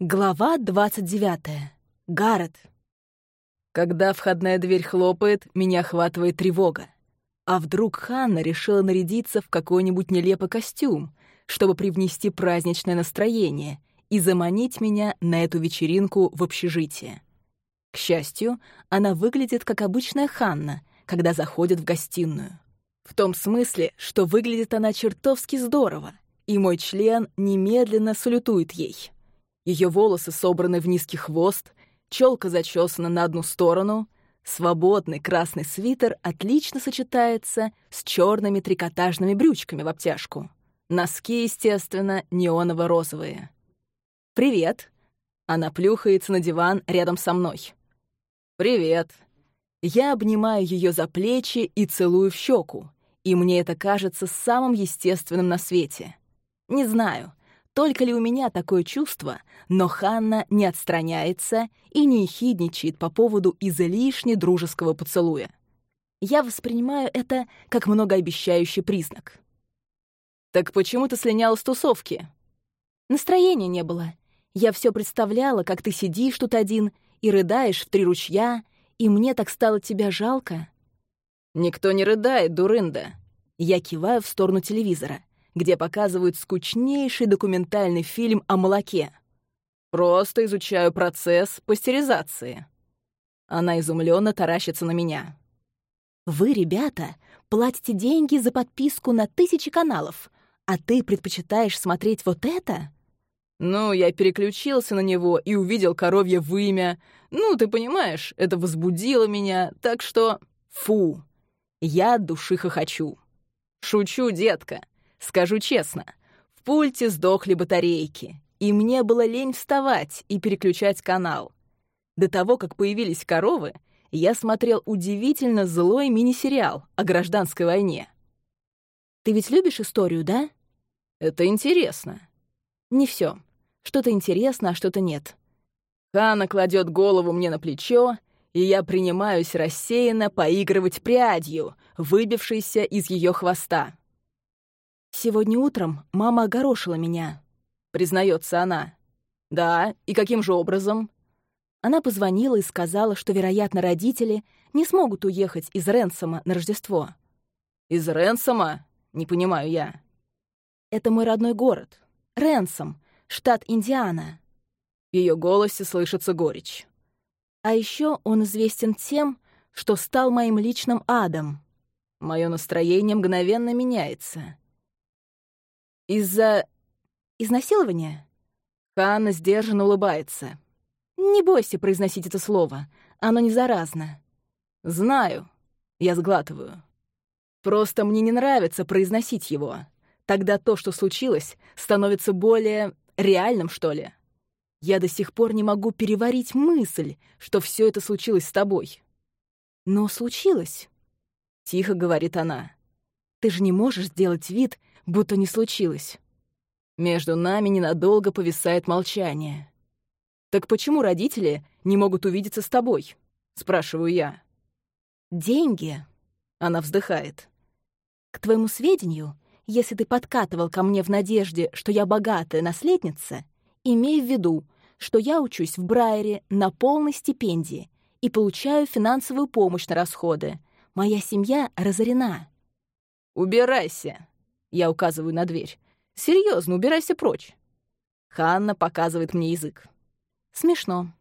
Глава 29. Гаррет. Когда входная дверь хлопает, меня охватывает тревога. А вдруг Ханна решила нарядиться в какой-нибудь нелепый костюм, чтобы привнести праздничное настроение и заманить меня на эту вечеринку в общежитие. К счастью, она выглядит как обычная Ханна, когда заходит в гостиную. В том смысле, что выглядит она чертовски здорово, и мой член немедленно салютует ей — ее волосы собраны в низкий хвост, челка зачесана на одну сторону, свободный красный свитер отлично сочетается с черными трикотажными брючками в обтяжку. Носки, естественно, неоново-розовые. «Привет!» Она плюхается на диван рядом со мной. «Привет!» Я обнимаю ее за плечи и целую в щеку, и мне это кажется самым естественным на свете. Не знаю, только ли у меня такое чувство, но Ханна не отстраняется и не ехидничает по поводу излишне дружеского поцелуя. Я воспринимаю это как многообещающий признак. «Так почему ты слиняла с тусовки?» Настроения не было. Я все представляла, как ты сидишь тут один и рыдаешь в три ручья, и мне так стало тебя жалко. «Никто не рыдает, дурында!» Я киваю в сторону телевизора где показывают скучнейший документальный фильм о молоке. Просто изучаю процесс пастеризации. Она изумленно таращится на меня. Вы, ребята, платите деньги за подписку на тысячи каналов, а ты предпочитаешь смотреть вот это? Ну, я переключился на него и увидел коровье вымя. Ну, ты понимаешь, это возбудило меня, так что... Фу! Я от души хохочу. Шучу, детка. Скажу честно, в пульте сдохли батарейки, и мне было лень вставать и переключать канал. До того, как появились коровы, я смотрел удивительно злой мини-сериал о гражданской войне. Ты ведь любишь историю, да? Это интересно. Не все. Что-то интересно, а что-то нет. Хана кладет голову мне на плечо, и я принимаюсь рассеянно поигрывать прядью, выбившейся из ее хвоста. «Сегодня утром мама огорошила меня», — признается она. «Да, и каким же образом?» Она позвонила и сказала, что, вероятно, родители не смогут уехать из Ренсома на Рождество. «Из Ренсома? Не понимаю я». «Это мой родной город. Ренсом, штат Индиана». В ее голосе слышится горечь. А еще он известен тем, что стал моим личным адом. Мое настроение мгновенно меняется. Из-за... изнасилования? Ханна сдержанно улыбается. Не бойся произносить это слово. Оно не заразно. Знаю. Я сглатываю. Просто мне не нравится произносить его. Тогда то, что случилось, становится более реальным, что ли. Я до сих пор не могу переварить мысль, что все это случилось с тобой. Но случилось, — тихо говорит она. Ты же не можешь сделать вид, будто не случилось. Между нами ненадолго повисает молчание. «Так почему родители не могут увидеться с тобой?» — спрашиваю я. «Деньги», — она вздыхает. «К твоему сведению, если ты подкатывал ко мне в надежде, что я богатая наследница, имей в виду, что я учусь в Брайере на полной стипендии и получаю финансовую помощь на расходы. Моя семья разорена». «Убирайся!» Я указываю на дверь. Серьезно, убирайся прочь. Ханна показывает мне язык. Смешно.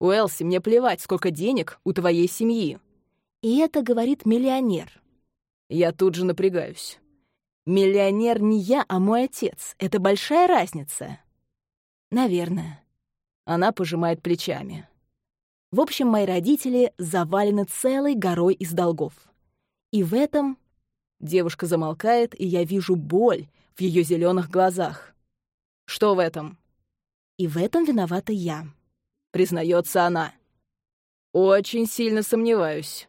Уэлси, мне плевать, сколько денег у твоей семьи. И это говорит миллионер. Я тут же напрягаюсь. Миллионер не я, а мой отец. Это большая разница. Наверное. Она пожимает плечами. В общем, мои родители завалены целой горой из долгов. И в этом Девушка замолкает, и я вижу боль в ее зеленых глазах. Что в этом? И в этом виновата я, признается она. Очень сильно сомневаюсь.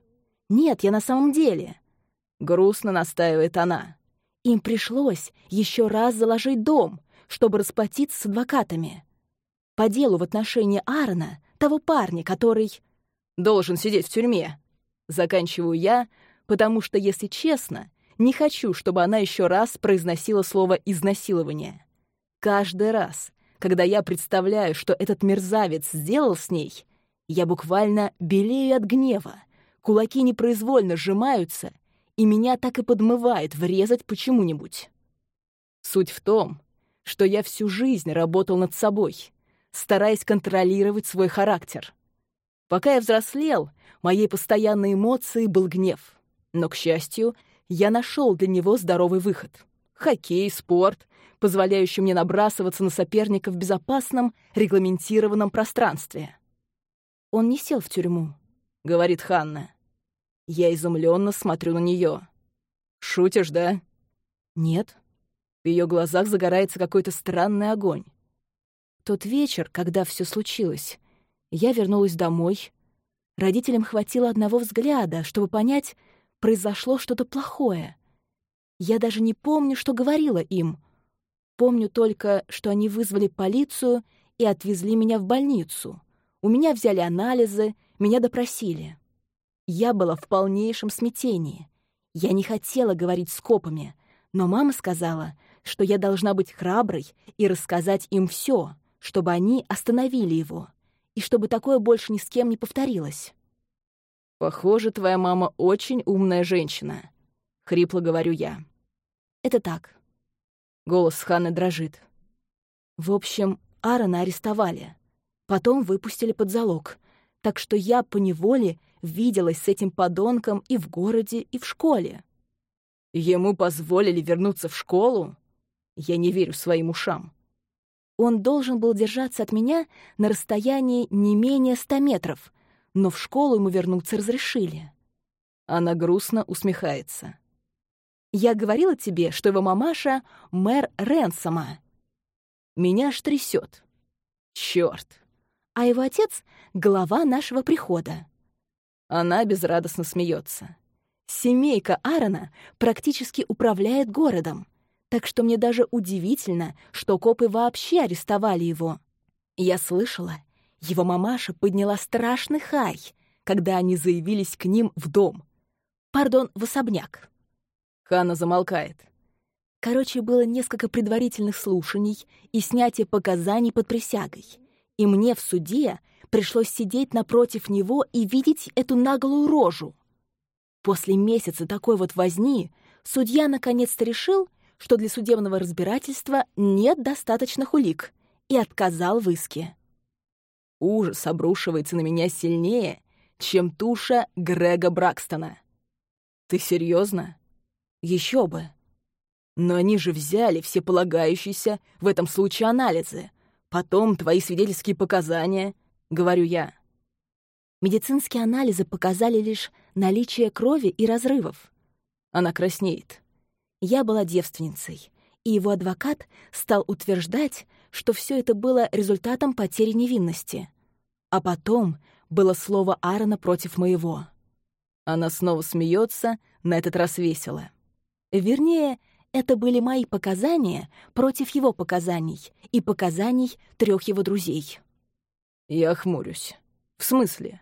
Нет, я на самом деле. Грустно настаивает она. Им пришлось еще раз заложить дом, чтобы расплатиться с адвокатами. По делу в отношении Аарона, того парня, который... Должен сидеть в тюрьме. Заканчиваю я, потому что, если честно, не хочу, чтобы она еще раз произносила слово «изнасилование». Каждый раз, когда я представляю, что этот мерзавец сделал с ней, я буквально белею от гнева, кулаки непроизвольно сжимаются, и меня так и подмывает врезать почему-нибудь. Суть в том, что я всю жизнь работал над собой, стараясь контролировать свой характер. Пока я взрослел, моей постоянной эмоцией был гнев. Но, к счастью, я нашел для него здоровый выход. Хоккей, спорт, позволяющий мне набрасываться на соперника в безопасном, регламентированном пространстве. «Он не сел в тюрьму», — говорит Ханна. Я изумленно смотрю на нее. «Шутишь, да?» «Нет». В ее глазах загорается какой-то странный огонь. Тот вечер, когда все случилось, я вернулась домой. Родителям хватило одного взгляда, чтобы понять, произошло что-то плохое. Я даже не помню, что говорила им. Помню только, что они вызвали полицию и отвезли меня в больницу. У меня взяли анализы, меня допросили. Я была в полнейшем смятении. Я не хотела говорить с копами, но мама сказала, что я должна быть храброй и рассказать им все, чтобы они остановили его, и чтобы такое больше ни с кем не повторилось. «Похоже, твоя мама очень умная женщина», — хрипло говорю я. «Это так». Голос Ханны дрожит. В общем, Аарона арестовали. Потом выпустили под залог. Так что я поневоле виделась с этим подонком и в городе, и в школе. Ему позволили вернуться в школу? Я не верю своим ушам. Он должен был держаться от меня на расстоянии не менее ста метров, но в школу ему вернуться разрешили. Она грустно усмехается. «Я говорила тебе, что его мамаша — мэр Ренсома. Меня аж трясет. Чёрт! А его отец — глава нашего прихода». Она безрадостно смеется. Семейка Аарона практически управляет городом, так что мне даже удивительно, что копы вообще арестовали его. Я слышала, его мамаша подняла страшный хай, когда они заявились к ним в дом. Пардон, в особняк. Ханна замолкает. Короче, было несколько предварительных слушаний и снятие показаний под присягой. И мне в суде пришлось сидеть напротив него и видеть эту наглую рожу. После месяца такой вот возни судья наконец-то решил, что для судебного разбирательства нет достаточных улик, и отказал в иске. Ужас обрушивается на меня сильнее, чем туша Грега Бракстона. Ты серьезно? Еще бы. Но они же взяли все полагающиеся в этом случае анализы. Потом твои свидетельские показания, говорю я. Медицинские анализы показали лишь наличие крови и разрывов. Она краснеет. Я была девственницей, и его адвокат стал утверждать, что все это было результатом потери невинности. А потом было слово Аарона против моего. Она снова смеется, на этот раз весело. Вернее, это были мои показания против его показаний и показаний трех его друзей. Я хмурюсь. В смысле?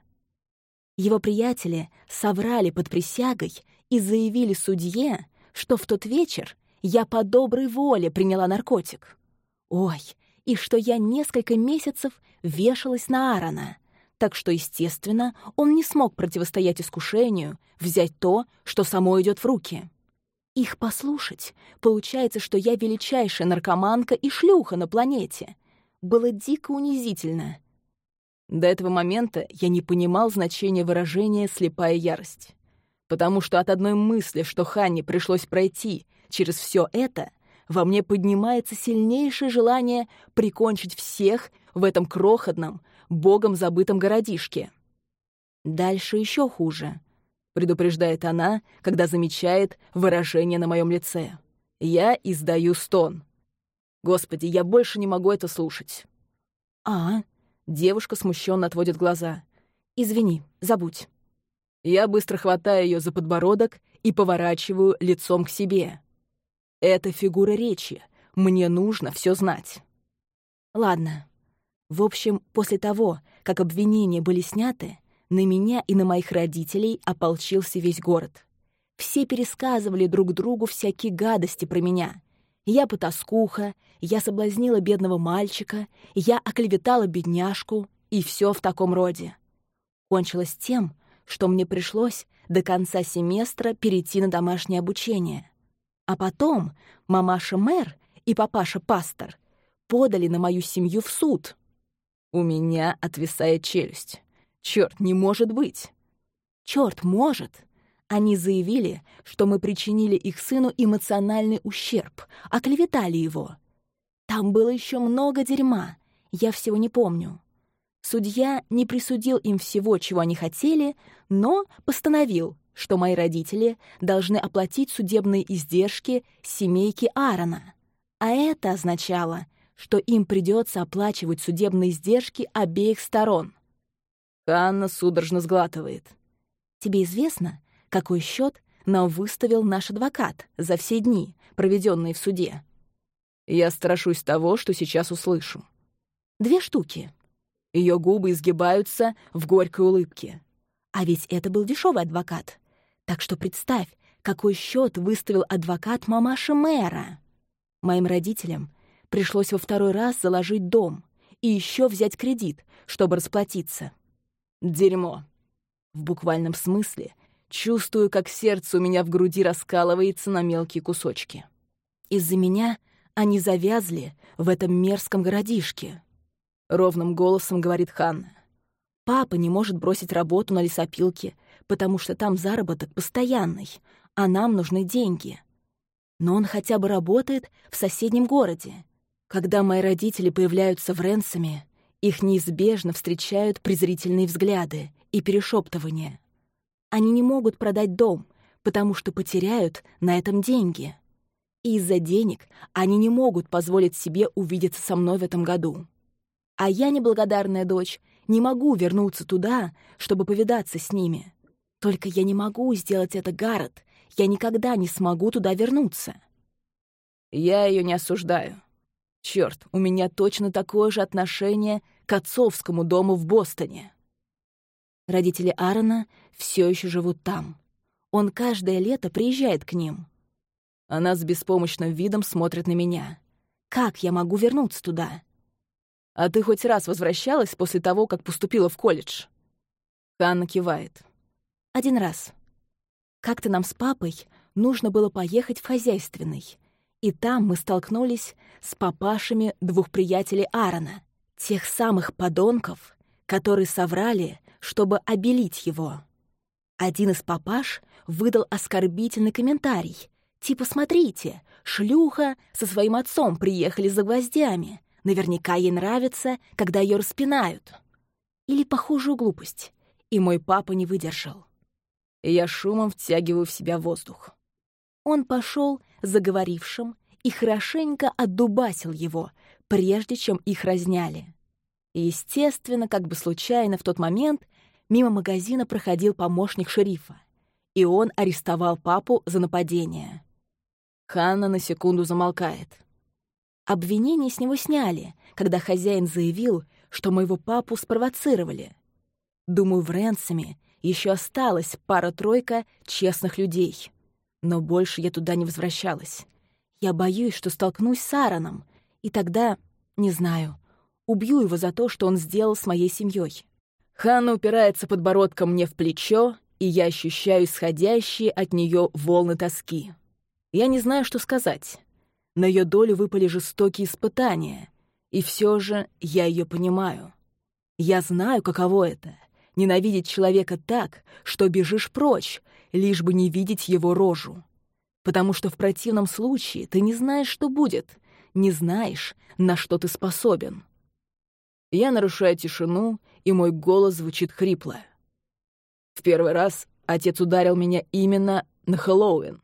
Его приятели соврали под присягой и заявили судье, что в тот вечер я по доброй воле приняла наркотик. Ой, и что я несколько месяцев вешалась на Аарона, так что, естественно, он не смог противостоять искушению взять то, что само идет в руки. Их послушать, получается, что я величайшая наркоманка и шлюха на планете. Было дико унизительно. До этого момента я не понимал значения выражения «слепая ярость». Потому что от одной мысли, что Ханне пришлось пройти через все это — во мне поднимается сильнейшее желание прикончить всех в этом крохотном, богом забытом городишке. «Дальше еще хуже», — предупреждает она, когда замечает выражение на моем лице. Я издаю стон. «Господи, я больше не могу это слушать». «А?» — девушка смущенно отводит глаза. «Извини, забудь». Я быстро хватаю ее за подбородок и поворачиваю лицом к себе. Это фигура речи. Мне нужно все знать. Ладно. В общем, после того, как обвинения были сняты, на меня и на моих родителей ополчился весь город. Все пересказывали друг другу всякие гадости про меня. Я потаскуха, я соблазнила бедного мальчика, я оклеветала бедняжку, и все в таком роде. Кончилось тем, что мне пришлось до конца семестра перейти на домашнее обучение. А потом мамаша-мэр и папаша-пастор подали на мою семью в суд. У меня отвисает челюсть. Черт, не может быть. Черт, может. Они заявили, что мы причинили их сыну эмоциональный ущерб, оклеветали его. Там было еще много дерьма, я всего не помню. Судья не присудил им всего, чего они хотели, но постановил, что мои родители должны оплатить судебные издержки семейки Аарона. А это означало, что им придется оплачивать судебные издержки обеих сторон. Ханна судорожно сглатывает. Тебе известно, какой счет нам выставил наш адвокат за все дни, проведенные в суде? Я страшусь того, что сейчас услышу. Две штуки. Ее губы изгибаются в горькой улыбке. А ведь это был дешевый адвокат. Так что представь, какой счет выставил адвокат мамаши мэра. Моим родителям пришлось во второй раз заложить дом и еще взять кредит, чтобы расплатиться. Дерьмо. В буквальном смысле чувствую, как сердце у меня в груди раскалывается на мелкие кусочки. Из-за меня они завязли в этом мерзком городишке. — ровным голосом говорит Ханна. «Папа не может бросить работу на лесопилке, потому что там заработок постоянный, а нам нужны деньги. Но он хотя бы работает в соседнем городе. Когда мои родители появляются в Ренсоме, их неизбежно встречают презрительные взгляды и перешептывания. Они не могут продать дом, потому что потеряют на этом деньги. И из-за денег они не могут позволить себе увидеться со мной в этом году. А я, неблагодарная дочь, не могу вернуться туда, чтобы повидаться с ними. Только я не могу сделать это, Гаррет. Я никогда не смогу туда вернуться. Я ее не осуждаю. Черт, у меня точно такое же отношение к отцовскому дому в Бостоне. Родители Аарона все еще живут там. Он каждое лето приезжает к ним. Она с беспомощным видом смотрит на меня. Как я могу вернуться туда? «А ты хоть раз возвращалась после того, как поступила в колледж?» Ханна кивает. «Один раз. Как-то нам с папой нужно было поехать в хозяйственный, и там мы столкнулись с папашами двух приятелей Аарона, тех самых подонков, которые соврали, чтобы обелить его. Один из папаш выдал оскорбительный комментарий, типа «Смотрите, шлюха со своим отцом приехали за гвоздями, Наверняка ей нравится, когда ее распинают. Или похожую глупость. И мой папа не выдержал. Я шумом втягиваю в себя воздух. Он пошел заговорившим и хорошенько отдубасил его, прежде чем их разняли. естественно, как бы случайно в тот момент мимо магазина проходил помощник шерифа, и он арестовал папу за нападение. Ханна на секунду замолкает. Обвинение с него сняли, когда хозяин заявил, что моего папу спровоцировали. Думаю, в Ренсоме еще осталась пара-тройка честных людей. Но больше я туда не возвращалась. Я боюсь, что столкнусь с Аароном, и тогда, не знаю, убью его за то, что он сделал с моей семьей. Ханна упирается подбородком мне в плечо, и я ощущаю исходящие от нее волны тоски. Я не знаю, что сказать. На ее долю выпали жестокие испытания, и все же я ее понимаю. Я знаю, каково это — ненавидеть человека так, что бежишь прочь, лишь бы не видеть его рожу. Потому что в противном случае ты не знаешь, что будет, не знаешь, на что ты способен. Я нарушаю тишину, и мой голос звучит хрипло. В первый раз отец ударил меня именно на Хэллоуин.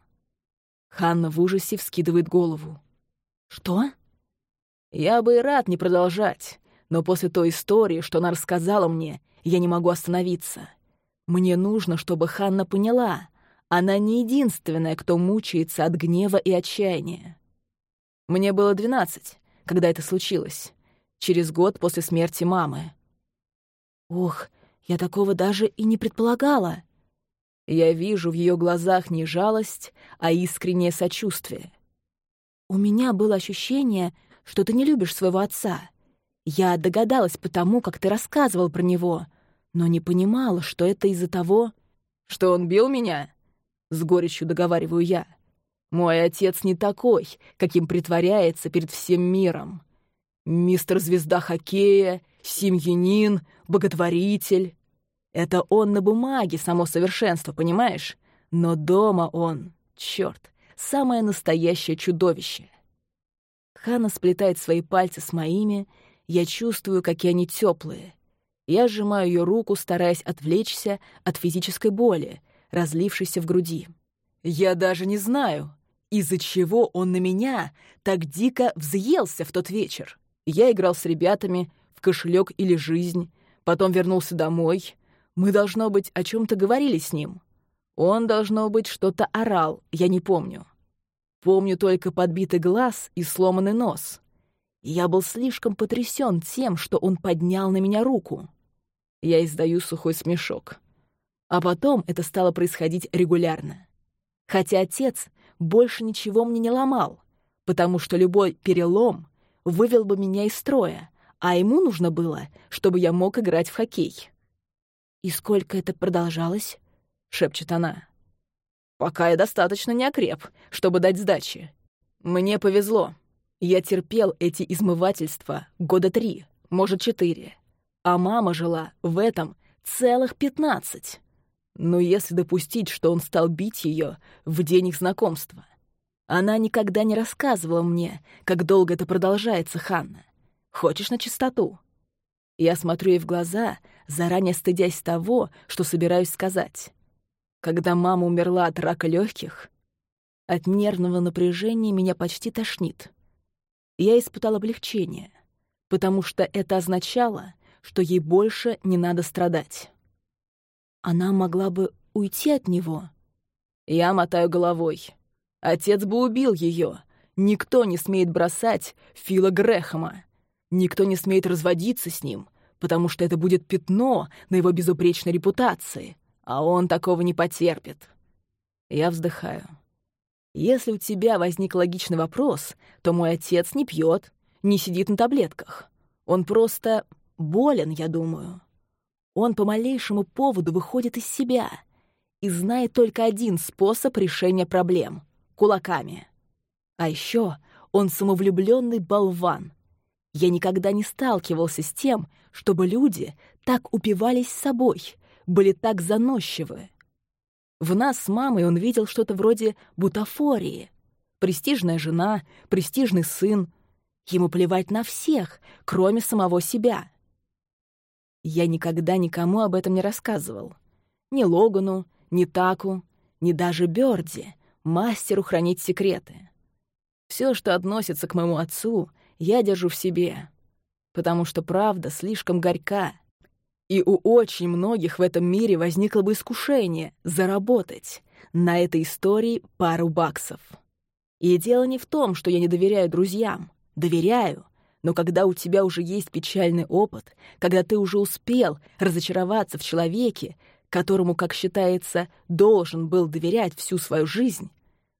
Ханна в ужасе вскидывает голову. «Что?» «Я бы и рад не продолжать, но после той истории, что она рассказала мне, я не могу остановиться. Мне нужно, чтобы Ханна поняла, она не единственная, кто мучается от гнева и отчаяния. Мне было двенадцать, когда это случилось, через год после смерти мамы. Ох, я такого даже и не предполагала. Я вижу в ее глазах не жалость, а искреннее сочувствие. У меня было ощущение, что ты не любишь своего отца. Я догадалась потому, как ты рассказывал про него, но не понимала, что это из-за того, что он бил меня. С горечью договариваю я. Мой отец не такой, каким притворяется перед всем миром. Мистер Звезда Хоккея, семьянин, боготворитель. Это он на бумаге, само совершенство, понимаешь? Но дома он, черт, самое настоящее чудовище. Хана сплетает свои пальцы с моими, я чувствую, какие они теплые. Я сжимаю ее руку, стараясь отвлечься от физической боли, разлившейся в груди. Я даже не знаю, из-за чего он на меня так дико взъелся в тот вечер. Я играл с ребятами в кошелек или жизнь, потом вернулся домой. Мы, должно быть, о чем то говорили с ним. Он, должно быть, что-то орал, я не помню. Помню только подбитый глаз и сломанный нос. Я был слишком потрясен тем, что он поднял на меня руку. Я издаю сухой смешок. А потом это стало происходить регулярно. Хотя отец больше ничего мне не ломал, потому что любой перелом вывел бы меня из строя, а ему нужно было, чтобы я мог играть в хоккей. «И сколько это продолжалось?» — шепчет она пока я достаточно не окреп, чтобы дать сдачи. Мне повезло. Я терпел эти измывательства года три, может, четыре. А мама жила в этом целых пятнадцать. Но если допустить, что он стал бить ее в день их знакомства. Она никогда не рассказывала мне, как долго это продолжается, Ханна. Хочешь на чистоту? Я смотрю ей в глаза, заранее стыдясь того, что собираюсь сказать. Когда мама умерла от рака легких, от нервного напряжения меня почти тошнит. Я испытал облегчение, потому что это означало, что ей больше не надо страдать. Она могла бы уйти от него. Я мотаю головой. Отец бы убил ее. Никто не смеет бросать Фила Грэхэма. Никто не смеет разводиться с ним, потому что это будет пятно на его безупречной репутации — а он такого не потерпит. Я вздыхаю. Если у тебя возник логичный вопрос, то мой отец не пьет, не сидит на таблетках. Он просто болен, я думаю. Он по малейшему поводу выходит из себя и знает только один способ решения проблем — кулаками. А еще он самовлюбленный болван. Я никогда не сталкивался с тем, чтобы люди так упивались собой, были так заносчивы. В нас с мамой он видел что-то вроде бутафории. Престижная жена, престижный сын. Ему плевать на всех, кроме самого себя. Я никогда никому об этом не рассказывал. Ни Логану, ни Таку, ни даже Бёрди, мастеру хранить секреты. Все, что относится к моему отцу, я держу в себе, потому что правда слишком горька — и у очень многих в этом мире возникло бы искушение заработать на этой истории пару баксов. И дело не в том, что я не доверяю друзьям. Доверяю. Но когда у тебя уже есть печальный опыт, когда ты уже успел разочароваться в человеке, которому, как считается, должен был доверять всю свою жизнь,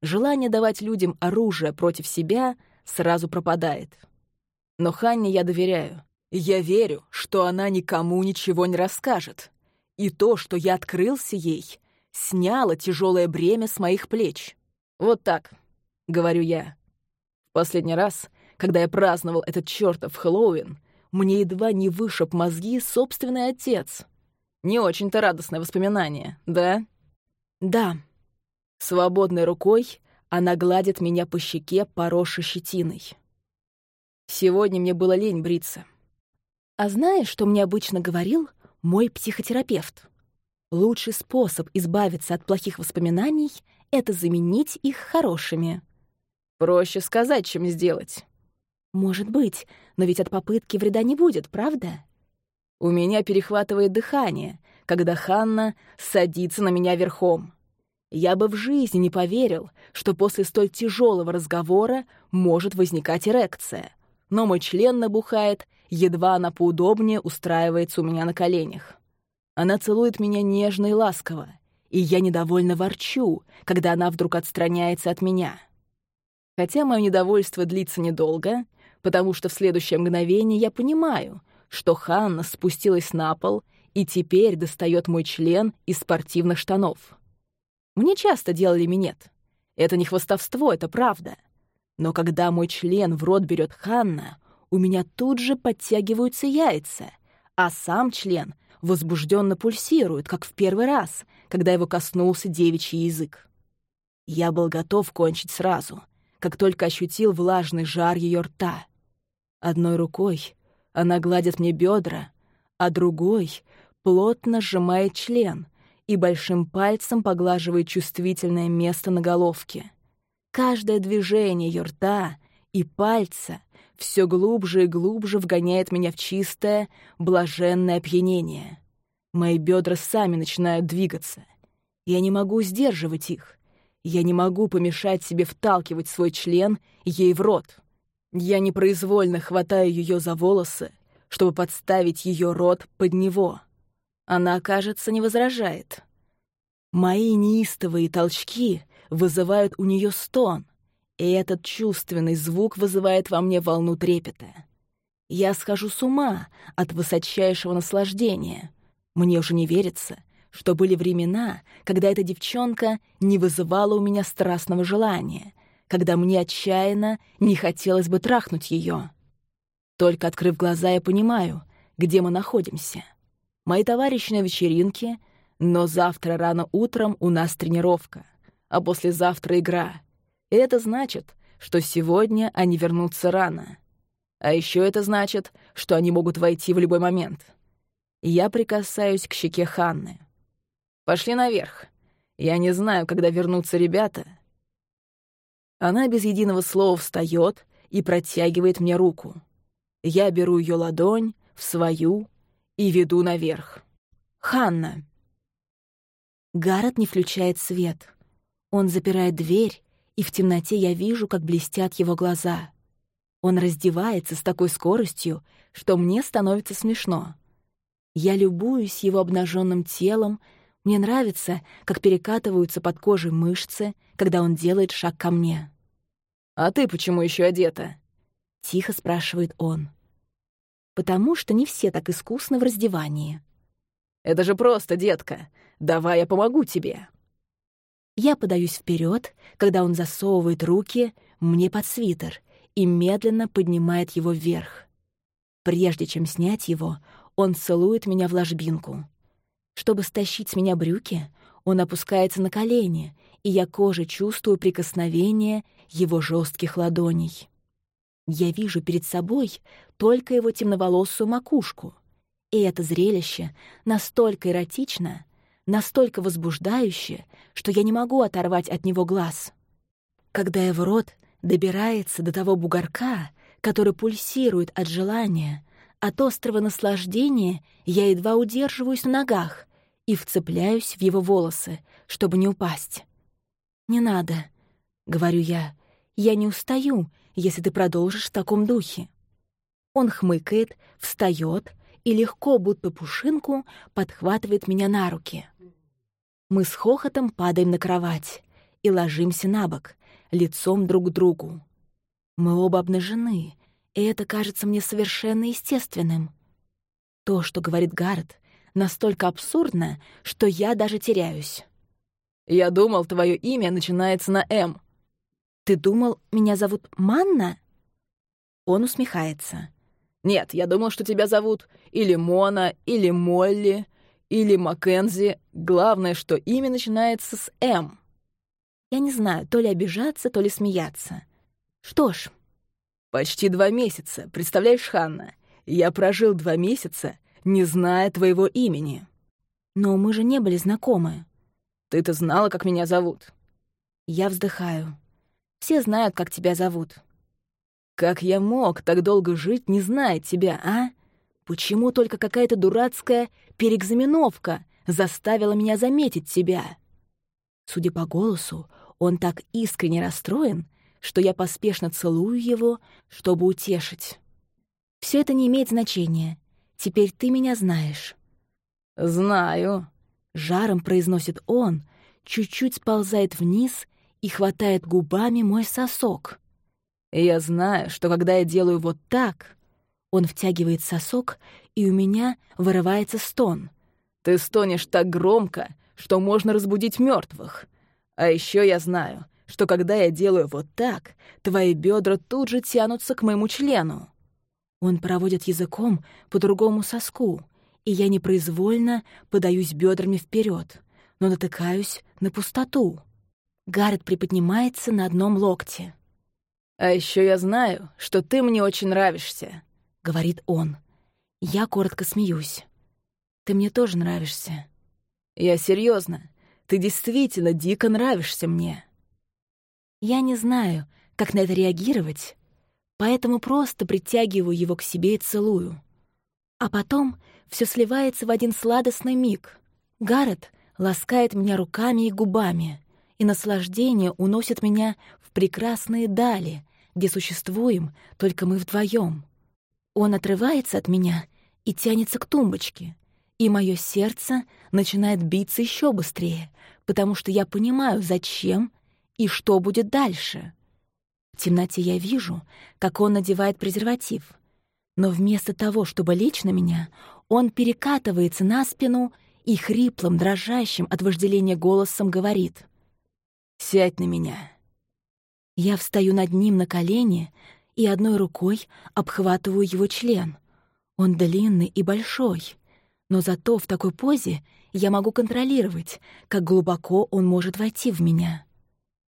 желание давать людям оружие против себя сразу пропадает. Но Ханне я доверяю. Я верю, что она никому ничего не расскажет. И то, что я открылся ей, сняло тяжелое бремя с моих плеч. Вот так, — говорю я. Последний раз, когда я праздновал этот чертов Хэллоуин, мне едва не вышиб мозги собственный отец. Не очень-то радостное воспоминание, да? Да. Свободной рукой она гладит меня по щеке, поросшей щетиной. Сегодня мне было лень бриться. А знаешь, что мне обычно говорил мой психотерапевт? Лучший способ избавиться от плохих воспоминаний — это заменить их хорошими. Проще сказать, чем сделать. Может быть, но ведь от попытки вреда не будет, правда? У меня перехватывает дыхание, когда Ханна садится на меня верхом. Я бы в жизни не поверил, что после столь тяжелого разговора может возникать эрекция. Но мой член набухает — едва она поудобнее устраивается у меня на коленях. Она целует меня нежно и ласково, и я недовольно ворчу, когда она вдруг отстраняется от меня. Хотя мое недовольство длится недолго, потому что в следующее мгновение я понимаю, что Ханна спустилась на пол и теперь достает мой член из спортивных штанов. Мне часто делали минет. Это не хвостовство, это правда. Но когда мой член в рот берет Ханна, у меня тут же подтягиваются яйца, а сам член возбужденно пульсирует, как в первый раз, когда его коснулся девичий язык. Я был готов кончить сразу, как только ощутил влажный жар ее рта. Одной рукой она гладит мне бедра, а другой плотно сжимает член и большим пальцем поглаживает чувствительное место на головке. Каждое движение ее рта и пальца все глубже и глубже вгоняет меня в чистое, блаженное опьянение. Мои бедра сами начинают двигаться. Я не могу сдерживать их. Я не могу помешать себе вталкивать свой член ей в рот. Я непроизвольно хватаю ее за волосы, чтобы подставить ее рот под него. Она, кажется, не возражает. Мои неистовые толчки вызывают у нее стон, и этот чувственный звук вызывает во мне волну трепета. Я схожу с ума от высочайшего наслаждения. Мне уже не верится, что были времена, когда эта девчонка не вызывала у меня страстного желания, когда мне отчаянно не хотелось бы трахнуть ее. Только открыв глаза, я понимаю, где мы находимся. Мои товарищи на вечеринке, но завтра рано утром у нас тренировка, а послезавтра игра — это значит, что сегодня они вернутся рано. А еще это значит, что они могут войти в любой момент. Я прикасаюсь к щеке Ханны. «Пошли наверх. Я не знаю, когда вернутся ребята». Она без единого слова встает и протягивает мне руку. Я беру ее ладонь в свою и веду наверх. «Ханна». Гаррет не включает свет. Он запирает дверь и в темноте я вижу, как блестят его глаза. Он раздевается с такой скоростью, что мне становится смешно. Я любуюсь его обнаженным телом, мне нравится, как перекатываются под кожей мышцы, когда он делает шаг ко мне. «А ты почему еще одета?» — тихо спрашивает он. «Потому что не все так искусны в раздевании». «Это же просто, детка. Давай я помогу тебе». Я подаюсь вперед, когда он засовывает руки мне под свитер и медленно поднимает его вверх. Прежде чем снять его, он целует меня в ложбинку. Чтобы стащить с меня брюки, он опускается на колени, и я кожей чувствую прикосновение его жестких ладоней. Я вижу перед собой только его темноволосую макушку, и это зрелище настолько эротично, настолько возбуждающе, что я не могу оторвать от него глаз. Когда его рот добирается до того бугорка, который пульсирует от желания, от острого наслаждения я едва удерживаюсь на ногах и вцепляюсь в его волосы, чтобы не упасть. «Не надо», — говорю я, — «я не устаю, если ты продолжишь в таком духе». Он хмыкает, встает и легко, будто пушинку, подхватывает меня на руки. Мы с хохотом падаем на кровать и ложимся на бок, лицом друг к другу. Мы оба обнажены, и это кажется мне совершенно естественным. То, что говорит Гаррет, настолько абсурдно, что я даже теряюсь. «Я думал, твое имя начинается на «М». «Ты думал, меня зовут Манна?» Он усмехается. «Нет, я думал, что тебя зовут или Мона, или Молли, или Маккензи. Главное, что имя начинается с «М». Я не знаю, то ли обижаться, то ли смеяться. Что ж. Почти два месяца, представляешь, Ханна? Я прожил два месяца, не зная твоего имени. Но мы же не были знакомы. Ты-то знала, как меня зовут. Я вздыхаю. Все знают, как тебя зовут. Как я мог так долго жить, не зная тебя, а? Почему только какая-то дурацкая переэкзаменовка заставила меня заметить тебя? Судя по голосу, он так искренне расстроен, что я поспешно целую его, чтобы утешить. Все это не имеет значения. Теперь ты меня знаешь. «Знаю», — жаром произносит он, чуть-чуть сползает вниз и хватает губами мой сосок. Я знаю, что когда я делаю вот так, он втягивает сосок, и у меня вырывается стон. Ты стонешь так громко, что можно разбудить мертвых. А еще я знаю, что когда я делаю вот так, твои бедра тут же тянутся к моему члену. Он проводит языком по другому соску, и я непроизвольно подаюсь бедрами вперед, но натыкаюсь на пустоту. Гаррет приподнимается на одном локте. «А еще я знаю, что ты мне очень нравишься», — говорит он. Я коротко смеюсь. «Ты мне тоже нравишься». «Я серьезно. Ты действительно дико нравишься мне». Я не знаю, как на это реагировать, поэтому просто притягиваю его к себе и целую. А потом все сливается в один сладостный миг. Гаррет ласкает меня руками и губами, и наслаждение уносит меня в прекрасные дали, где существуем только мы вдвоем. Он отрывается от меня и тянется к тумбочке, и мое сердце начинает биться еще быстрее, потому что я понимаю, зачем и что будет дальше. В темноте я вижу, как он надевает презерватив, но вместо того, чтобы лечь на меня, он перекатывается на спину и хриплым, дрожащим от вожделения голосом говорит «Сядь на меня». Я встаю над ним на колени и одной рукой обхватываю его член. Он длинный и большой, но зато в такой позе я могу контролировать, как глубоко он может войти в меня.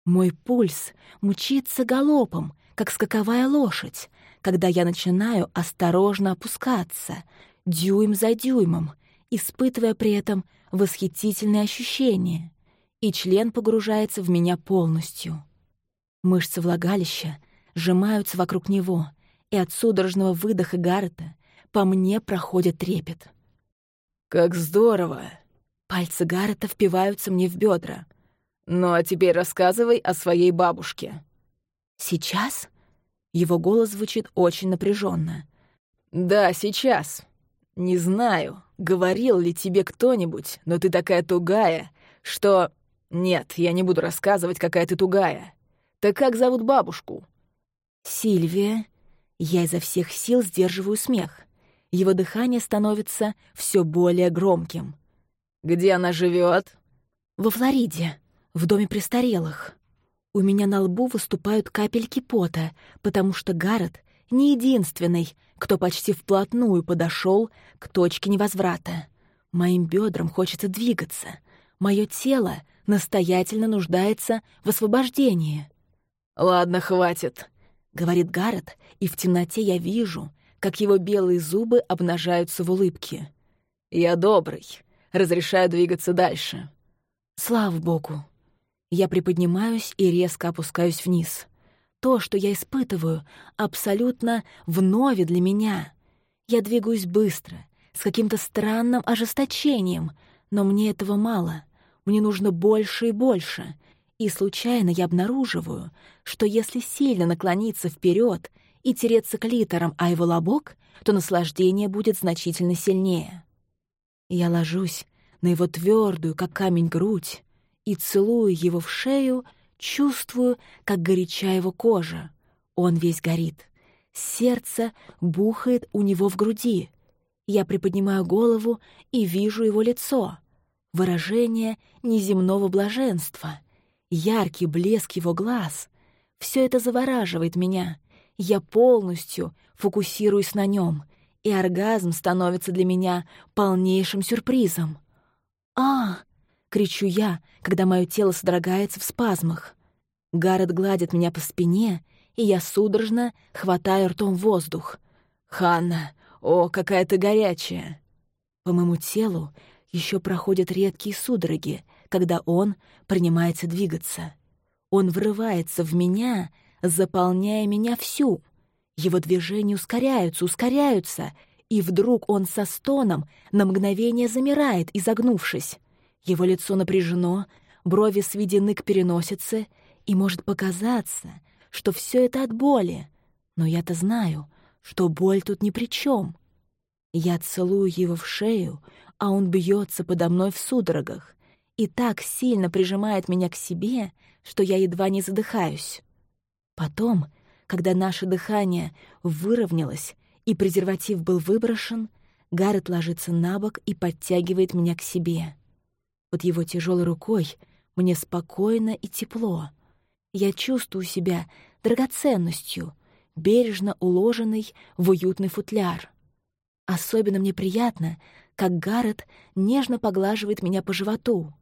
Мой пульс мчится галопом, как скаковая лошадь, когда я начинаю осторожно опускаться, дюйм за дюймом, испытывая при этом восхитительные ощущения, и член погружается в меня полностью. Мышцы влагалища сжимаются вокруг него, и от судорожного выдоха Гаррета по мне проходит трепет. «Как здорово!» Пальцы Гаррета впиваются мне в бедра. «Ну а теперь рассказывай о своей бабушке». «Сейчас?» Его голос звучит очень напряженно. «Да, сейчас. Не знаю, говорил ли тебе кто-нибудь, но ты такая тугая, что... Нет, я не буду рассказывать, какая ты тугая. Так как зовут бабушку?» «Сильвия». Я изо всех сил сдерживаю смех. Его дыхание становится все более громким. «Где она живет? «Во Флориде, в доме престарелых». У меня на лбу выступают капельки пота, потому что Гаррет не единственный, кто почти вплотную подошел к точке невозврата. Моим бедрам хочется двигаться. Мое тело настоятельно нуждается в освобождении. «Ладно, хватит», — говорит Гаррет, и в темноте я вижу, как его белые зубы обнажаются в улыбке. «Я добрый, разрешаю двигаться дальше». Слава богу. Я приподнимаюсь и резко опускаюсь вниз. То, что я испытываю, абсолютно вновь для меня. Я двигаюсь быстро, с каким-то странным ожесточением, но мне этого мало. Мне нужно больше и больше. И случайно я обнаруживаю, что если сильно наклониться вперед и тереться клитором о его лобок, то наслаждение будет значительно сильнее. Я ложусь на его твердую, как камень, грудь и целую его в шею, Чувствую, как горяча его кожа. Он весь горит. Сердце бухает у него в груди. Я приподнимаю голову и вижу его лицо. Выражение неземного блаженства. Яркий блеск его глаз. Все это завораживает меня. Я полностью фокусируюсь на нем, и оргазм становится для меня полнейшим сюрпризом. «А!» — кричу я, когда мое тело содрогается в спазмах. Гаррет гладит меня по спине, и я судорожно хватаю ртом воздух. «Ханна, о, какая ты горячая!» По моему телу еще проходят редкие судороги, когда он принимается двигаться. Он врывается в меня, заполняя меня всю. Его движения ускоряются, ускоряются, и вдруг он со стоном на мгновение замирает, изогнувшись. Его лицо напряжено, брови сведены к переносице, и может показаться, что все это от боли, но я-то знаю, что боль тут ни при чем. Я целую его в шею, а он бьется подо мной в судорогах и так сильно прижимает меня к себе, что я едва не задыхаюсь. Потом, Когда наше дыхание выровнялось и презерватив был выброшен, Гаррет ложится на бок и подтягивает меня к себе. Под его тяжелой рукой мне спокойно и тепло. Я чувствую себя драгоценностью, бережно уложенной в уютный футляр. Особенно мне приятно, как Гаррет нежно поглаживает меня по животу.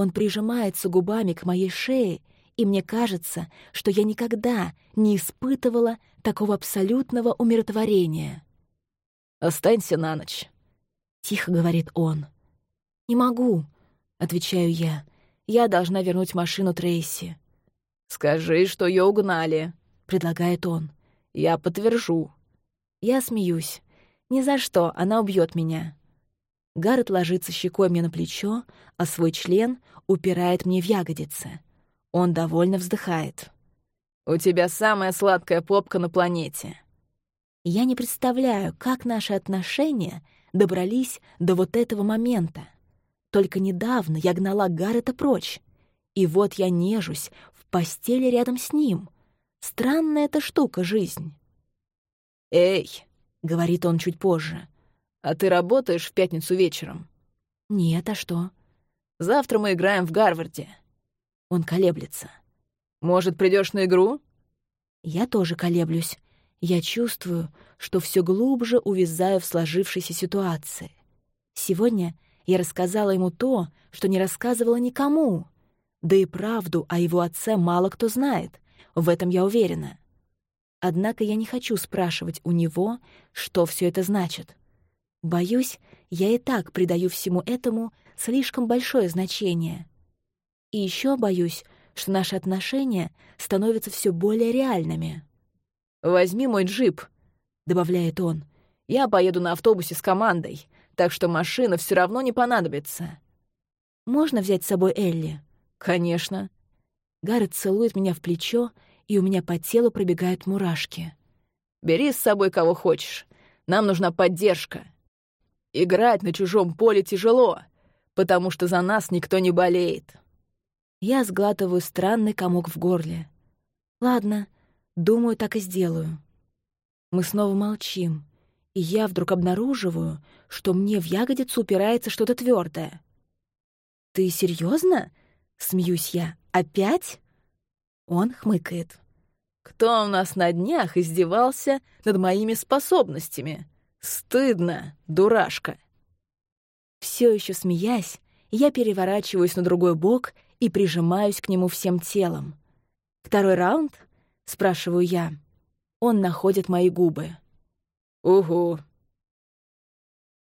Он прижимается губами к моей шее, и мне кажется, что я никогда не испытывала такого абсолютного умиротворения. «Останься на ночь», — тихо говорит он. «Не могу», — отвечаю я. «Я должна вернуть машину Трейси». «Скажи, что ее угнали», — предлагает он. «Я подтвержу». Я смеюсь. Ни за что, она убьет меня. Гаррет ложится щекой мне на плечо, а свой член упирает мне в ягодицы. Он довольно вздыхает. «У тебя самая сладкая попка на планете». Я не представляю, как наши отношения добрались до вот этого момента. Только недавно я гнала Гаррета прочь. И вот я нежусь в постели рядом с ним. Странная эта штука — жизнь. «Эй!» — говорит он чуть позже. «А ты работаешь в пятницу вечером?» «Нет, а что?» «Завтра мы играем в Гарварде». Он колеблется. «Может, придешь на игру?» Я тоже колеблюсь. Я чувствую, что все глубже увязаю в сложившейся ситуации. Сегодня я рассказала ему то, что не рассказывала никому. Да и правду о его отце мало кто знает, в этом я уверена. Однако я не хочу спрашивать у него, что все это значит. Боюсь, я и так придаю всему этому слишком большое значение. И еще боюсь, что наши отношения становятся все более реальными. «Возьми мой джип», — добавляет он. «Я поеду на автобусе с командой, так что машина все равно не понадобится». «Можно взять с собой Элли?» «Конечно». Гаррет целует меня в плечо, и у меня по телу пробегают мурашки. «Бери с собой кого хочешь. Нам нужна поддержка. Играть на чужом поле тяжело, потому что за нас никто не болеет». Я сглатываю странный комок в горле. «Ладно, думаю, так и сделаю». Мы снова молчим, и я вдруг обнаруживаю, что мне в ягодицу упирается что-то твердое. «Ты серьезно? смеюсь я. «Опять?» Он хмыкает. «Кто у нас на днях издевался над моими способностями? Стыдно, дурашка!» Все еще смеясь, я переворачиваюсь на другой бок и прижимаюсь к нему всем телом. «Второй раунд?» — спрашиваю я. Он находит мои губы. «Угу»,